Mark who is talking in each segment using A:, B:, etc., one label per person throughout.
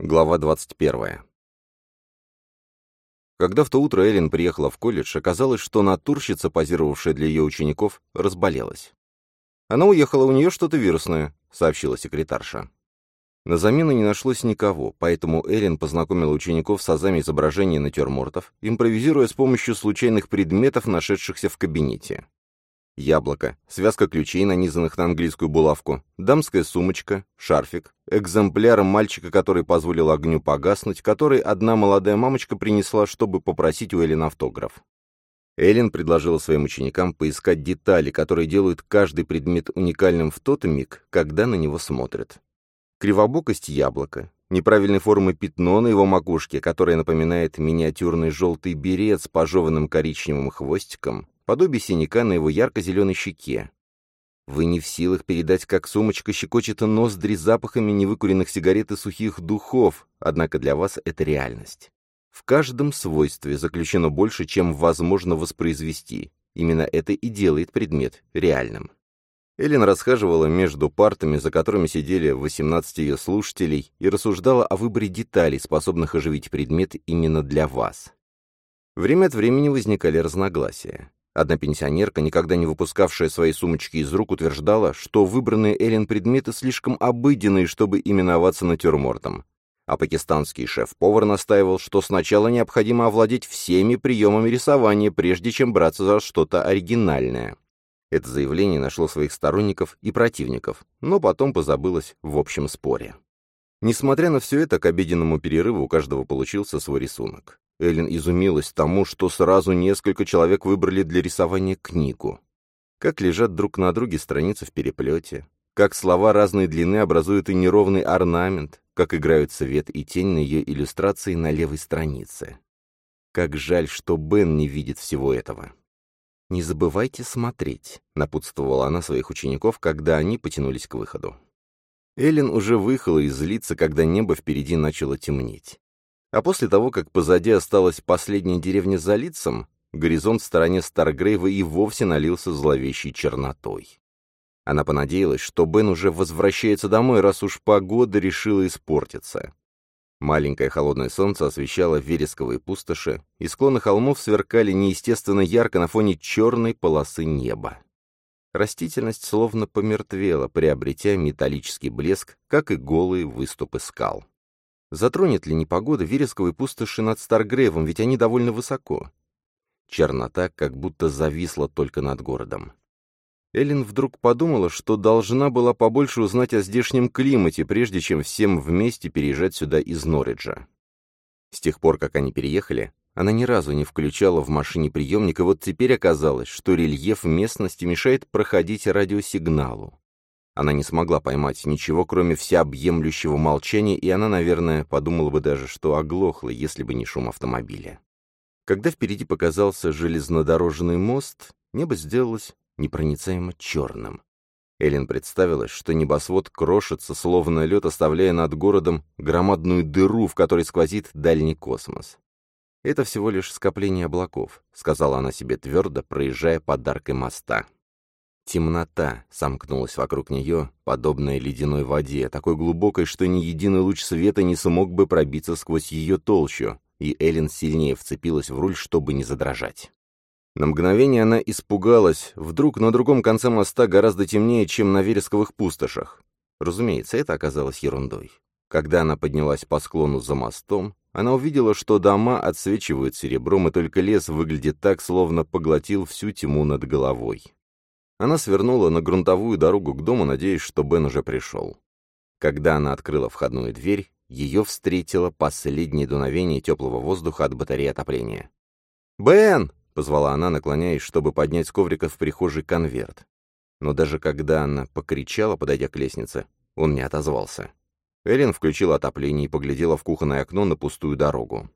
A: Глава 21. Когда в то утро Эллен приехала в колледж, оказалось, что натурщица, позировавшая для ее учеников, разболелась. «Она уехала, у нее что-то вирусное», — сообщила секретарша. На замену не нашлось никого, поэтому Эллен познакомила учеников с азами изображений натюрмортов, импровизируя с помощью случайных предметов, нашедшихся в кабинете яблоко, связка ключей, нанизанных на английскую булавку, дамская сумочка, шарфик, экземпляр мальчика, который позволил огню погаснуть, который одна молодая мамочка принесла, чтобы попросить у Эллен автограф. Эллен предложила своим ученикам поискать детали, которые делают каждый предмет уникальным в тот миг, когда на него смотрят. Кривобокость яблока, неправильной формы пятно на его макушке, которое напоминает миниатюрный желтый берет с пожеванным коричневым хвостиком, подобие синяка на его ярко-зеленой щеке. Вы не в силах передать, как сумочка щекочет ноздри запахами невыкуренных сигарет и сухих духов, однако для вас это реальность. В каждом свойстве заключено больше, чем возможно воспроизвести. Именно это и делает предмет реальным. Эллен расхаживала между партами, за которыми сидели 18 ее слушателей, и рассуждала о выборе деталей, способных оживить предмет именно для вас. Время от времени возникали разногласия. Одна пенсионерка, никогда не выпускавшая свои сумочки из рук, утверждала, что выбранные Эллен предметы слишком обыденные, чтобы именоваться натюрмортом. А пакистанский шеф-повар настаивал, что сначала необходимо овладеть всеми приемами рисования, прежде чем браться за что-то оригинальное. Это заявление нашло своих сторонников и противников, но потом позабылось в общем споре. Несмотря на все это, к обеденному перерыву у каждого получился свой рисунок. Эллен изумилась тому, что сразу несколько человек выбрали для рисования книгу. Как лежат друг на друге страницы в переплете, как слова разной длины образуют и неровный орнамент, как играют свет и тень на ее иллюстрации на левой странице. Как жаль, что Бен не видит всего этого. «Не забывайте смотреть», — напутствовала она своих учеников, когда они потянулись к выходу. Эллен уже выехала из лица, когда небо впереди начало темнеть. А после того, как позади осталась последняя деревня за лицом, горизонт в стороне Старгрейва и вовсе налился зловещей чернотой. Она понадеялась, что Бен уже возвращается домой, раз уж погода решила испортиться. Маленькое холодное солнце освещало вересковые пустоши, и склоны холмов сверкали неестественно ярко на фоне черной полосы неба. Растительность словно помертвела, приобретя металлический блеск, как и голые выступы скал. Затронет ли непогода вересковые пустоши над Старгрейвом, ведь они довольно высоко? Чернота как будто зависла только над городом. Эллен вдруг подумала, что должна была побольше узнать о здешнем климате, прежде чем всем вместе переезжать сюда из Норриджа. С тех пор, как они переехали, она ни разу не включала в машине приемник, и вот теперь оказалось, что рельеф местности мешает проходить радиосигналу. Она не смогла поймать ничего, кроме всеобъемлющего молчания, и она, наверное, подумала бы даже, что оглохла, если бы не шум автомобиля. Когда впереди показался железнодорожный мост, небо сделалось непроницаемо черным. Эллен представилась, что небосвод крошится, словно лед, оставляя над городом громадную дыру, в которой сквозит дальний космос. «Это всего лишь скопление облаков», — сказала она себе твердо, проезжая под аркой моста. Темнота сомкнулась вокруг нее, подобная ледяной воде, такой глубокой, что ни единый луч света не смог бы пробиться сквозь ее толщу, и Эллен сильнее вцепилась в руль, чтобы не задрожать. На мгновение она испугалась, вдруг на другом конце моста гораздо темнее, чем на вересковых пустошах. Разумеется, это оказалось ерундой. Когда она поднялась по склону за мостом, она увидела, что дома отсвечивают серебром, и только лес выглядит так, словно поглотил всю тьму над головой. Она свернула на грунтовую дорогу к дому, надеясь, что Бен уже пришел. Когда она открыла входную дверь, ее встретило последнее дуновение теплого воздуха от батареи отопления. «Бен!» — позвала она, наклоняясь, чтобы поднять с коврика в прихожей конверт. Но даже когда она покричала, подойдя к лестнице, он не отозвался. Эллен включила отопление и поглядела в кухонное окно на пустую дорогу.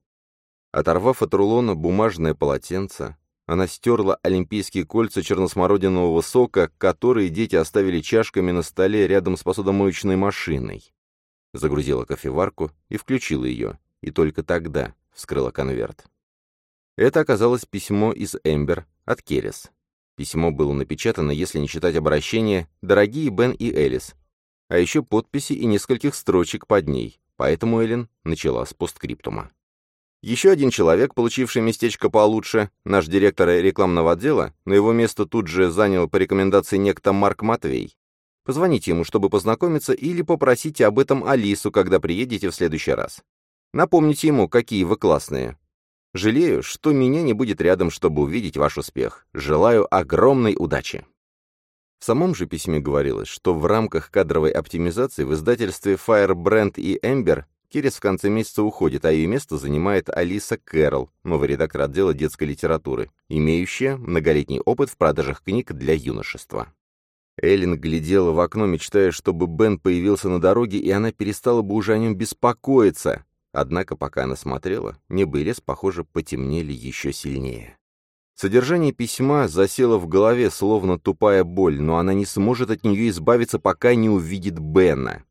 A: Оторвав от рулона бумажное полотенце, она стерла олимпийские кольца черносмородинового сока, которые дети оставили чашками на столе рядом с посудомоечной машиной. Загрузила кофеварку и включила ее, и только тогда вскрыла конверт. Это оказалось письмо из Эмбер от Керрис. Письмо было напечатано, если не считать обращения «Дорогие Бен и Элис», а еще подписи и нескольких строчек под ней, поэтому Эллен начала с посткриптума. Еще один человек, получивший местечко получше, наш директор рекламного отдела, но его место тут же занял по рекомендации некто Марк Матвей. Позвоните ему, чтобы познакомиться, или попросите об этом Алису, когда приедете в следующий раз. Напомните ему, какие вы классные. Жалею, что меня не будет рядом, чтобы увидеть ваш успех. Желаю огромной удачи. В самом же письме говорилось, что в рамках кадровой оптимизации в издательстве Firebrand и Ember Кирис в конце месяца уходит, а ее место занимает Алиса Кэрролл, новый редактор отдела детской литературы, имеющая многолетний опыт в продажах книг для юношества. Эллен глядела в окно, мечтая, чтобы Бен появился на дороге, и она перестала бы уже о нем беспокоиться. Однако, пока она смотрела, небо и лес, похоже, потемнели еще сильнее. Содержание письма засело в голове, словно тупая боль, но она не сможет от нее избавиться, пока не увидит Бена.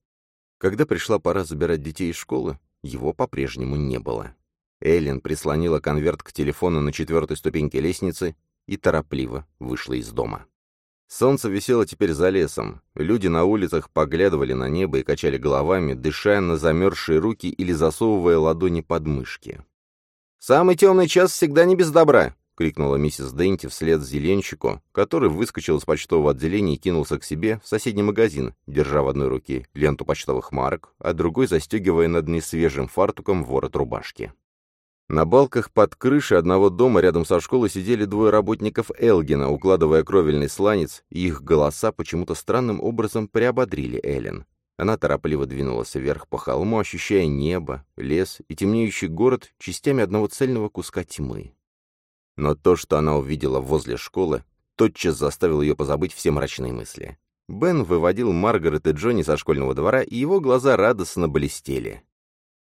A: Когда пришла пора забирать детей из школы, его по-прежнему не было. Эллен прислонила конверт к телефону на четвертой ступеньке лестницы и торопливо вышла из дома. Солнце висело теперь за лесом. Люди на улицах поглядывали на небо и качали головами, дыша на замерзшие руки или засовывая ладони под мышки. «Самый темный час всегда не без добра», — крикнула миссис Денти вслед зеленщику, который выскочил из почтового отделения и кинулся к себе в соседний магазин, держа в одной руке ленту почтовых марок, а другой застегивая над несвежим фартуком ворот рубашки. На балках под крышей одного дома рядом со школой сидели двое работников Элгина, укладывая кровельный сланец, и их голоса почему-то странным образом приободрили Эллен. Она торопливо двинулась вверх по холму, ощущая небо, лес и темнеющий город частями одного цельного куска тьмы. Но то, что она увидела возле школы, тотчас заставило ее позабыть все мрачные мысли. Бен выводил Маргарет и Джонни со школьного двора, и его глаза радостно блестели.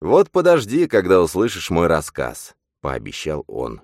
A: «Вот подожди, когда услышишь мой рассказ», — пообещал он.